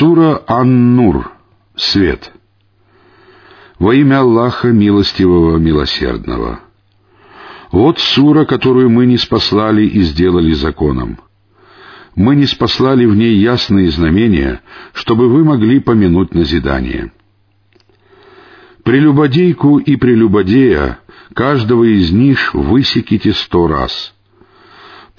Сура Ан-Нур. Свет. Во имя Аллаха Милостивого Милосердного. Вот сура, которую мы не спаслали и сделали законом. Мы не спаслали в ней ясные знамения, чтобы вы могли помянуть назидание. Прелюбодейку и прелюбодея, каждого из них высеките сто раз —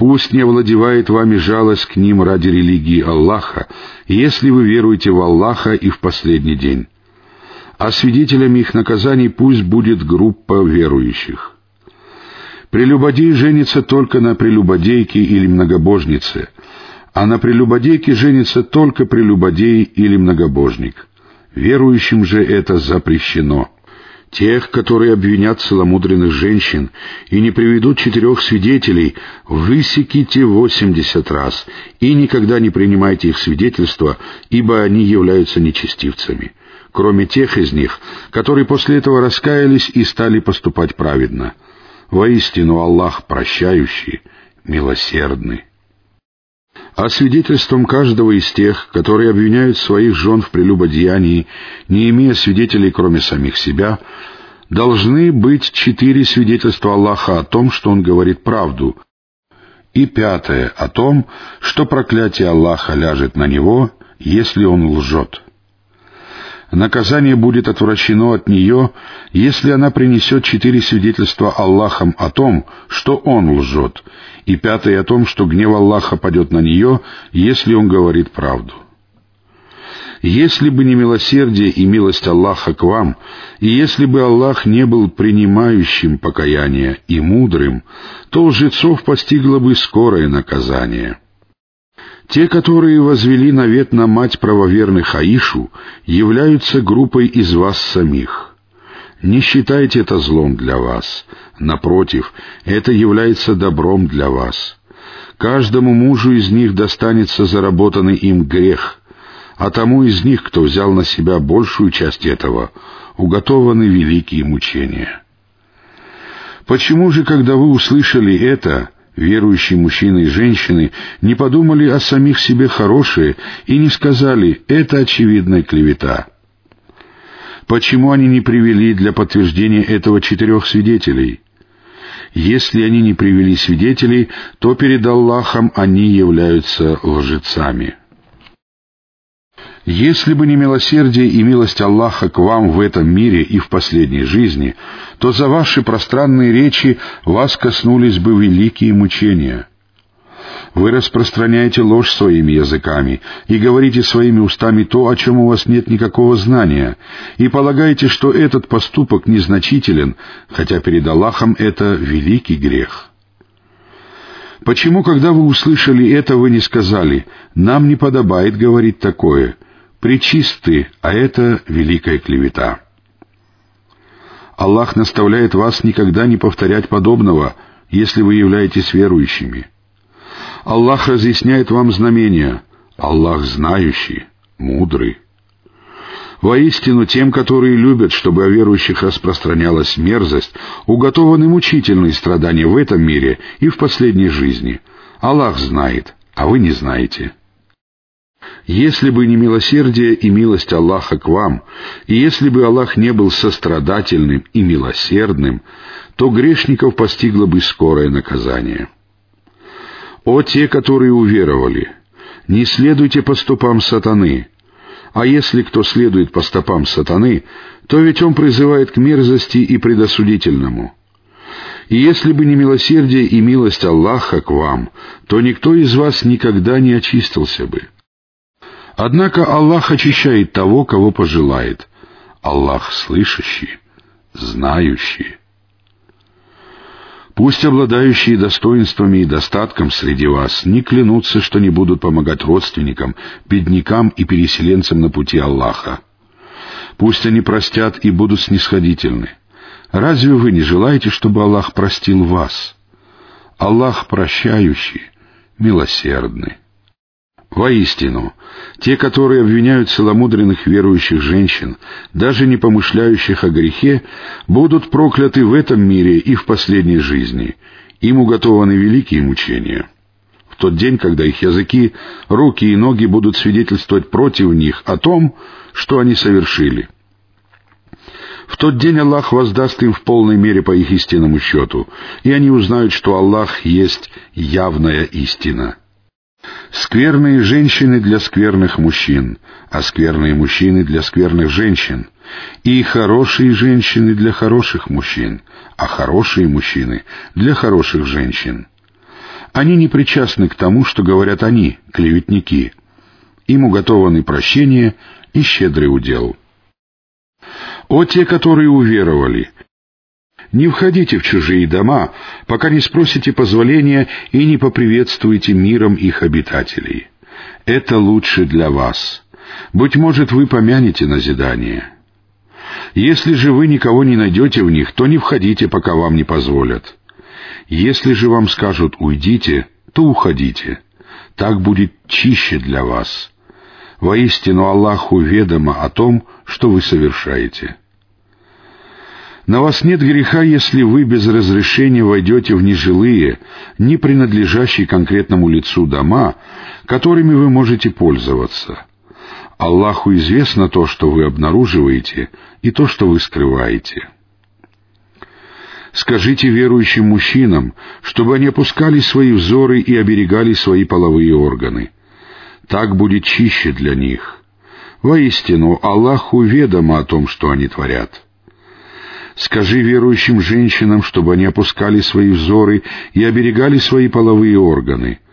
Пусть не овладевает вами жалость к ним ради религии Аллаха, если вы веруете в Аллаха и в последний день. А свидетелями их наказаний пусть будет группа верующих. Прелюбодей женится только на прелюбодейке или многобожнице, а на прелюбодейке женится только прелюбодей или многобожник. Верующим же это запрещено тех, которые обвинят целомудренных женщин и не приведут четырех свидетелей, высеките восемьдесят раз и никогда не принимайте их свидетельства, ибо они являются нечестивцами, кроме тех из них, которые после этого раскаялись и стали поступать праведно. Воистину Аллах прощающий, милосердный а свидетельством каждого из тех, которые обвиняют своих жен в прелюбодеянии, не имея свидетелей, кроме самих себя, должны быть четыре свидетельства Аллаха о том, что Он говорит правду, и пятое — о том, что проклятие Аллаха ляжет на него, если он лжет. Наказание будет отвращено от нее, если она принесет четыре свидетельства Аллахом о том, что он лжет, и пятое о том, что гнев Аллаха падет на нее, если он говорит правду. Если бы не милосердие и милость Аллаха к вам, и если бы Аллах не был принимающим покаяние и мудрым, то лжецов постигло бы скорое наказание. Те, которые возвели навет на мать правоверных Аишу, являются группой из вас самих. Не считайте это злом для вас. Напротив, это является добром для вас. Каждому мужу из них достанется заработанный им грех, а тому из них, кто взял на себя большую часть этого, уготованы великие мучения. Почему же, когда вы услышали это, Верующие мужчины и женщины не подумали о самих себе хорошие и не сказали «это очевидная клевета». Почему они не привели для подтверждения этого четырех свидетелей? Если они не привели свидетелей, то перед Аллахом они являются лжецами. Если бы не милосердие и милость Аллаха к вам в этом мире и в последней жизни, то за ваши пространные речи вас коснулись бы великие мучения. Вы распространяете ложь своими языками и говорите своими устами то, о чем у вас нет никакого знания, и полагаете, что этот поступок незначителен, хотя перед Аллахом это великий грех. Почему, когда вы услышали это, вы не сказали «нам не подобает говорить такое», причисты, а это великая клевета. Аллах наставляет вас никогда не повторять подобного, если вы являетесь верующими. Аллах разъясняет вам знамения. Аллах знающий, мудрый. Воистину, тем, которые любят, чтобы о верующих распространялась мерзость, уготованы мучительные страдания в этом мире и в последней жизни. Аллах знает, а вы не знаете. Если бы не милосердие и милость Аллаха к вам, и если бы Аллах не был сострадательным и милосердным, то грешников постигло бы скорое наказание. О те, которые уверовали! Не следуйте по стопам сатаны, а если кто следует по стопам сатаны, то ведь он призывает к мерзости и предосудительному. И если бы не милосердие и милость Аллаха к вам, то никто из вас никогда не очистился бы. Однако Аллах очищает того, кого пожелает. Аллах слышащий, знающий. Пусть обладающие достоинствами и достатком среди вас не клянутся, что не будут помогать родственникам, беднякам и переселенцам на пути Аллаха. Пусть они простят и будут снисходительны. Разве вы не желаете, чтобы Аллах простил вас? Аллах прощающий, милосердный. Воистину, те, которые обвиняют целомудренных верующих женщин, даже не помышляющих о грехе, будут прокляты в этом мире и в последней жизни. Им уготованы великие мучения. тот день, когда их языки, руки и ноги будут свидетельствовать против них о том, что они совершили. В тот день Аллах воздаст им в полной мере по их истинному счету, и они узнают, что Аллах есть явная истина. Скверные женщины для скверных мужчин, а скверные мужчины для скверных женщин, и хорошие женщины для хороших мужчин, а хорошие мужчины для хороших женщин. Они не причастны к тому, что говорят они, клеветники. Им уготованы прощение и щедрый удел. О те, которые уверовали! Не входите в чужие дома, пока не спросите позволения и не поприветствуете миром их обитателей. Это лучше для вас. Быть может, вы помянете назидание. Если же вы никого не найдете в них, то не входите, пока вам не позволят. Если же вам скажут «уйдите», то уходите. Так будет чище для вас. Воистину Аллаху ведомо о том, что вы совершаете. На вас нет греха, если вы без разрешения войдете в нежилые, не принадлежащие конкретному лицу дома, которыми вы можете пользоваться. Аллаху известно то, что вы обнаруживаете, и то, что вы скрываете. Скажите верующим мужчинам, чтобы они опускали свои взоры и оберегали свои половые органы. Так будет чище для них. Воистину, Аллаху ведомо о том, что они творят. Скажи верующим женщинам, чтобы они опускали свои взоры и оберегали свои половые органы —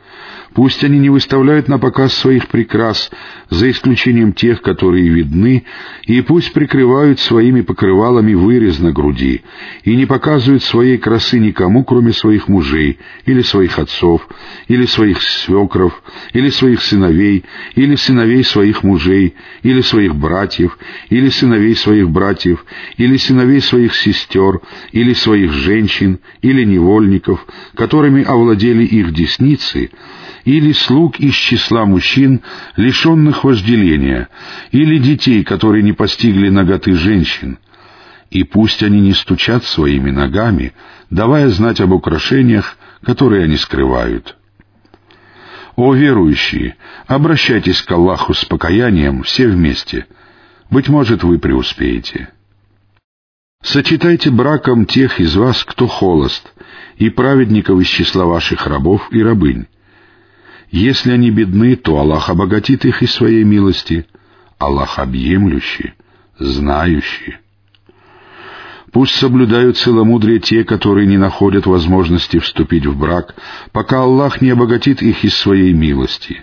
Пусть они не выставляют на показ своих прикрас, за исключением тех, которые видны, и пусть прикрывают своими покрывалами вырез на груди, и не показывают своей красы никому, кроме своих мужей, или своих отцов, или своих свекров, или своих сыновей, или сыновей своих мужей, или своих братьев, или сыновей своих братьев, или сыновей своих сестер, или своих женщин, или невольников, которыми овладели их десницы, или слуг из числа мужчин, лишенных вожделения, или детей, которые не постигли ноготы женщин. И пусть они не стучат своими ногами, давая знать об украшениях, которые они скрывают. О верующие, обращайтесь к Аллаху с покаянием все вместе. Быть может, вы преуспеете. Сочетайте браком тех из вас, кто холост, и праведников из числа ваших рабов и рабынь, если они бедны, то Аллах обогатит их из своей милости. Аллах объемлющий, знающий. Пусть соблюдают целомудрие те, которые не находят возможности вступить в брак, пока Аллах не обогатит их из своей милости.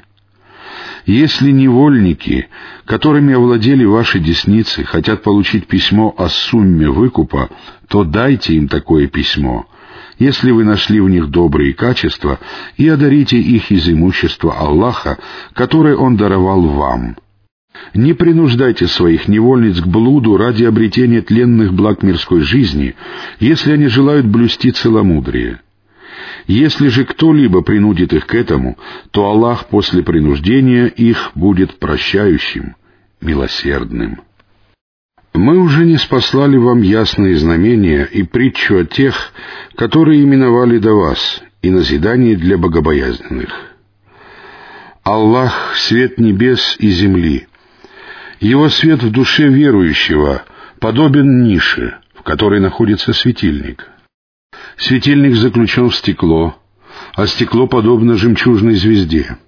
Если невольники, которыми овладели ваши десницы, хотят получить письмо о сумме выкупа, то дайте им такое письмо, если вы нашли в них добрые качества, и одарите их из имущества Аллаха, которое Он даровал вам. Не принуждайте своих невольниц к блуду ради обретения тленных благ мирской жизни, если они желают блюсти целомудрие. Если же кто-либо принудит их к этому, то Аллах после принуждения их будет прощающим, милосердным. Мы уже не спаслали вам ясные знамения и притчу о тех, которые именовали до вас, и назидание для богобоязненных. Аллах — свет небес и земли. Его свет в душе верующего подобен нише, в которой находится светильник. Светильник заключен в стекло, а стекло подобно жемчужной звезде —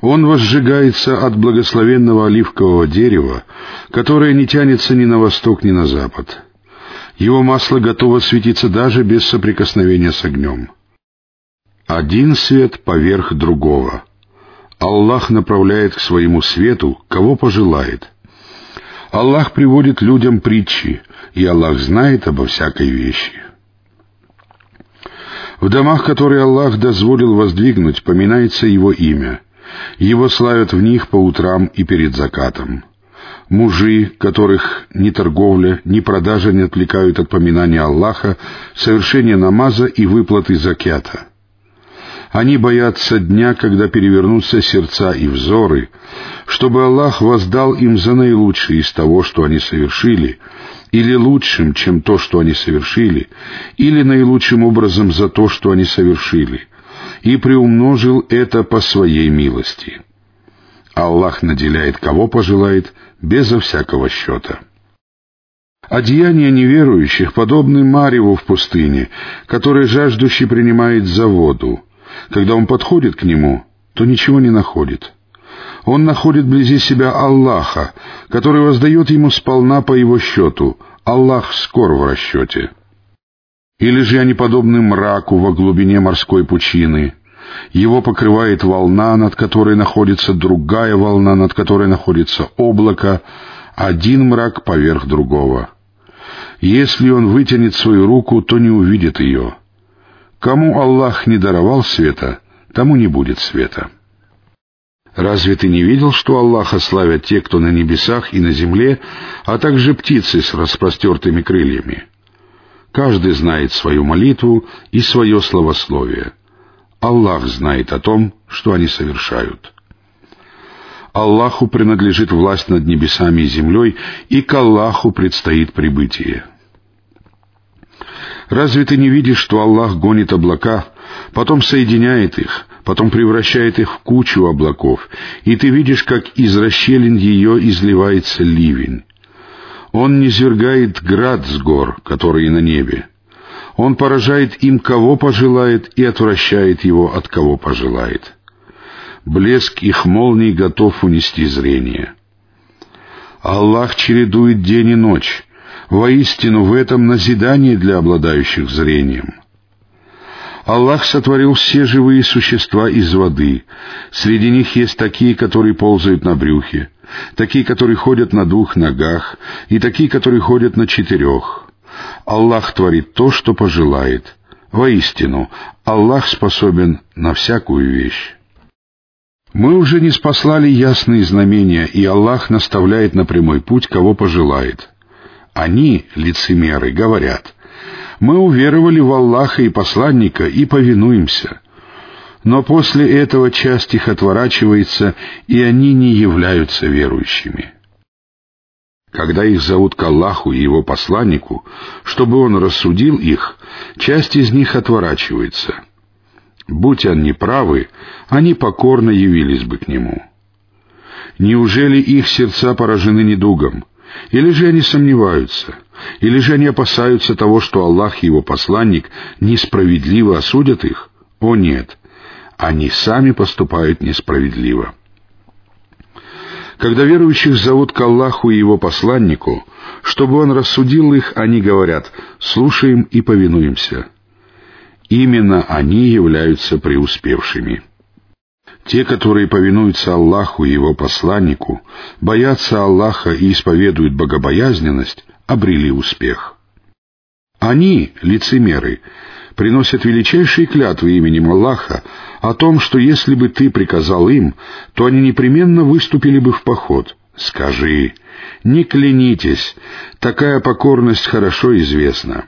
он возжигается от благословенного оливкового дерева, которое не тянется ни на восток, ни на запад. Его масло готово светиться даже без соприкосновения с огнем. Один свет поверх другого. Аллах направляет к своему свету, кого пожелает. Аллах приводит людям притчи, и Аллах знает обо всякой вещи. В домах, которые Аллах дозволил воздвигнуть, поминается Его имя — его славят в них по утрам и перед закатом. Мужи, которых ни торговля, ни продажа не отвлекают от поминания Аллаха, совершения намаза и выплаты закята. Они боятся дня, когда перевернутся сердца и взоры, чтобы Аллах воздал им за наилучшее из того, что они совершили, или лучшим, чем то, что они совершили, или наилучшим образом за то, что они совершили — и приумножил это по своей милости. Аллах наделяет кого пожелает, безо всякого счета. Одеяния неверующих подобны Мареву в пустыне, который жаждущий принимает за воду. Когда он подходит к нему, то ничего не находит. Он находит вблизи себя Аллаха, который воздает ему сполна по его счету. Аллах скор в расчете. Или же они подобны мраку во глубине морской пучины. Его покрывает волна, над которой находится другая волна, над которой находится облако, один мрак поверх другого. Если он вытянет свою руку, то не увидит ее. Кому Аллах не даровал света, тому не будет света. Разве ты не видел, что Аллаха славят те, кто на небесах и на земле, а также птицы с распростертыми крыльями? Каждый знает свою молитву и свое словословие. Аллах знает о том, что они совершают. Аллаху принадлежит власть над небесами и землей, и к Аллаху предстоит прибытие. Разве ты не видишь, что Аллах гонит облака, потом соединяет их, потом превращает их в кучу облаков, и ты видишь, как из расщелин ее изливается ливень? Он низвергает град с гор, которые на небе. Он поражает им, кого пожелает, и отвращает его, от кого пожелает. Блеск их молний готов унести зрение. Аллах чередует день и ночь. Воистину, в этом назидание для обладающих зрением. Аллах сотворил все живые существа из воды. Среди них есть такие, которые ползают на брюхе, такие, которые ходят на двух ногах, и такие, которые ходят на четырех. Аллах творит то, что пожелает. Воистину, Аллах способен на всякую вещь. Мы уже не спаслали ясные знамения, и Аллах наставляет на прямой путь, кого пожелает. Они, лицемеры, говорят, «Мы уверовали в Аллаха и посланника и повинуемся». Но после этого часть их отворачивается, и они не являются верующими. Когда их зовут к Аллаху и его посланнику, чтобы он рассудил их, часть из них отворачивается. Будь они правы, они покорно явились бы к нему. Неужели их сердца поражены недугом? Или же они сомневаются? Или же они опасаются того, что Аллах и его посланник несправедливо осудят их? О нет, они сами поступают несправедливо. Когда верующих зовут к Аллаху и Его посланнику, чтобы Он рассудил их, они говорят «слушаем и повинуемся». Именно они являются преуспевшими. Те, которые повинуются Аллаху и Его посланнику, боятся Аллаха и исповедуют богобоязненность, обрели успех. Они, лицемеры, приносят величайшие клятвы именем Аллаха о том, что если бы ты приказал им, то они непременно выступили бы в поход. Скажи, не клянитесь, такая покорность хорошо известна.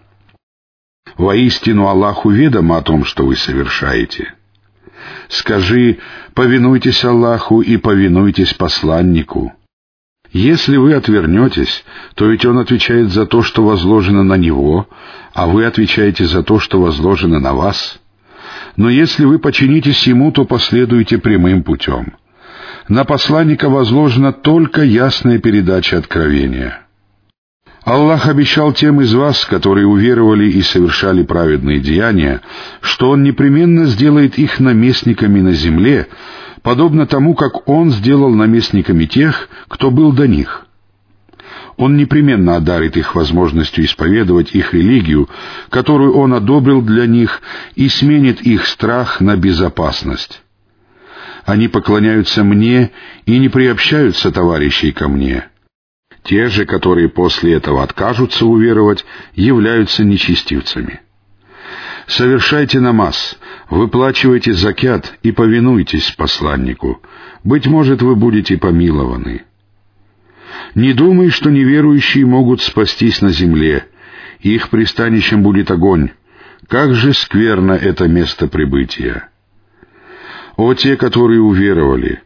Воистину Аллаху ведомо о том, что вы совершаете. Скажи, повинуйтесь Аллаху и повинуйтесь посланнику. Если вы отвернетесь, то ведь он отвечает за то, что возложено на него, а вы отвечаете за то, что возложено на вас. Но если вы подчинитесь ему, то последуете прямым путем. На посланника возложена только ясная передача откровения. Аллах обещал тем из вас, которые уверовали и совершали праведные деяния, что Он непременно сделает их наместниками на земле, подобно тому, как Он сделал наместниками тех, кто был до них. Он непременно одарит их возможностью исповедовать их религию, которую Он одобрил для них, и сменит их страх на безопасность. Они поклоняются мне и не приобщаются товарищей ко мне. Те же, которые после этого откажутся уверовать, являются нечестивцами. Совершайте намаз, выплачивайте закят и повинуйтесь посланнику. Быть может, вы будете помилованы. Не думай, что неверующие могут спастись на земле. Их пристанищем будет огонь. Как же скверно это место прибытия! О те, которые уверовали,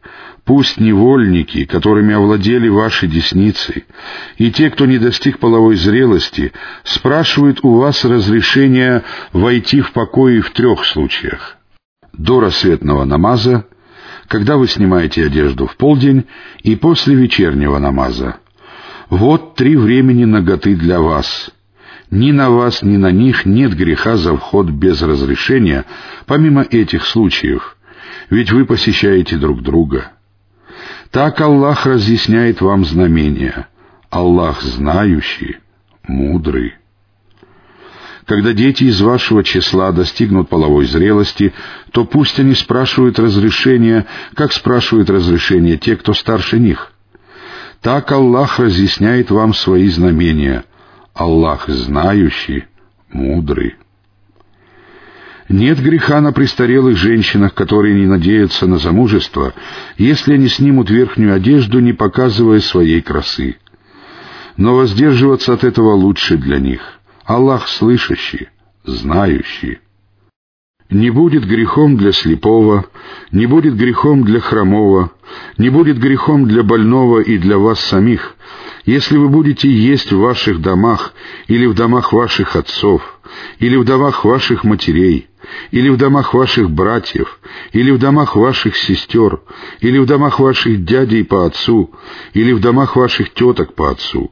Пусть невольники, которыми овладели ваши десницы, и те, кто не достиг половой зрелости, спрашивают у вас разрешения войти в покои в трех случаях. до рассветного намаза, когда вы снимаете одежду в полдень и после вечернего намаза. Вот три времени наготы для вас. Ни на вас, ни на них нет греха за вход без разрешения, помимо этих случаев, ведь вы посещаете друг друга. Так Аллах разъясняет вам знамения. Аллах знающий, мудрый. Когда дети из вашего числа достигнут половой зрелости, то пусть они спрашивают разрешения, как спрашивают разрешения те, кто старше них. Так Аллах разъясняет вам свои знамения. Аллах знающий, мудрый. Нет греха на престарелых женщинах, которые не надеются на замужество, если они снимут верхнюю одежду, не показывая своей красы. Но воздерживаться от этого лучше для них. Аллах слышащий, знающий. Не будет грехом для слепого, не будет грехом для хромого, не будет грехом для больного и для вас самих, если вы будете есть в ваших домах или в домах ваших отцов, или в домах ваших матерей, или в домах ваших братьев, или в домах ваших сестер, или в домах ваших дядей по отцу, или в домах ваших теток по отцу,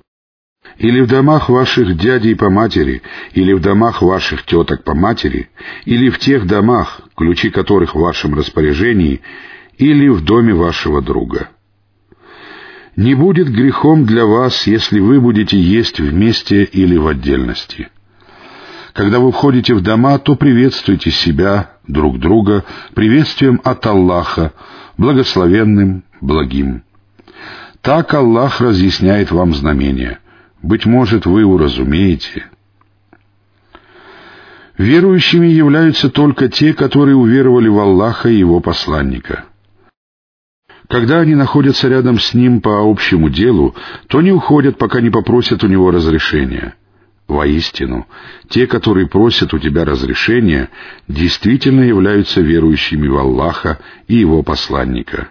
или в домах ваших дядей по матери, или в домах ваших теток по матери, или в тех домах, ключи которых в вашем распоряжении, или в доме вашего друга. Не будет грехом для вас, если вы будете есть вместе или в отдельности. Когда вы входите в дома, то приветствуйте себя, друг друга, приветствием от Аллаха, благословенным, благим. Так Аллах разъясняет вам знамения. Быть может, вы уразумеете. Верующими являются только те, которые уверовали в Аллаха и Его посланника. Когда они находятся рядом с Ним по общему делу, то не уходят, пока не попросят у Него разрешения. Воистину, те, которые просят у тебя разрешения, действительно являются верующими в Аллаха и Его посланника.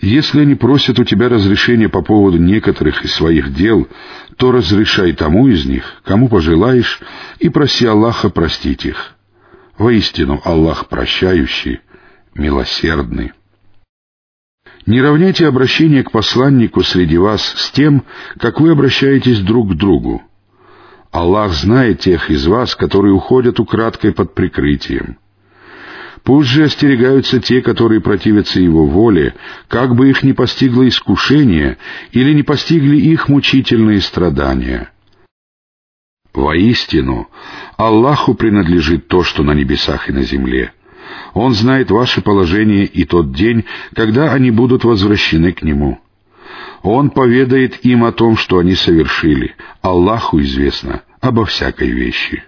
Если они просят у тебя разрешения по поводу некоторых из своих дел, то разрешай тому из них, кому пожелаешь, и проси Аллаха простить их. Воистину, Аллах прощающий, милосердный. Не равняйте обращение к посланнику среди вас с тем, как вы обращаетесь друг к другу. Аллах знает тех из вас, которые уходят украдкой под прикрытием. Пусть же остерегаются те, которые противятся его воле, как бы их не постигло искушение или не постигли их мучительные страдания. Воистину, Аллаху принадлежит то, что на небесах и на земле. Он знает ваше положение и тот день, когда они будут возвращены к Нему. Он поведает им о том, что они совершили. Аллаху известно обо всякой вещи.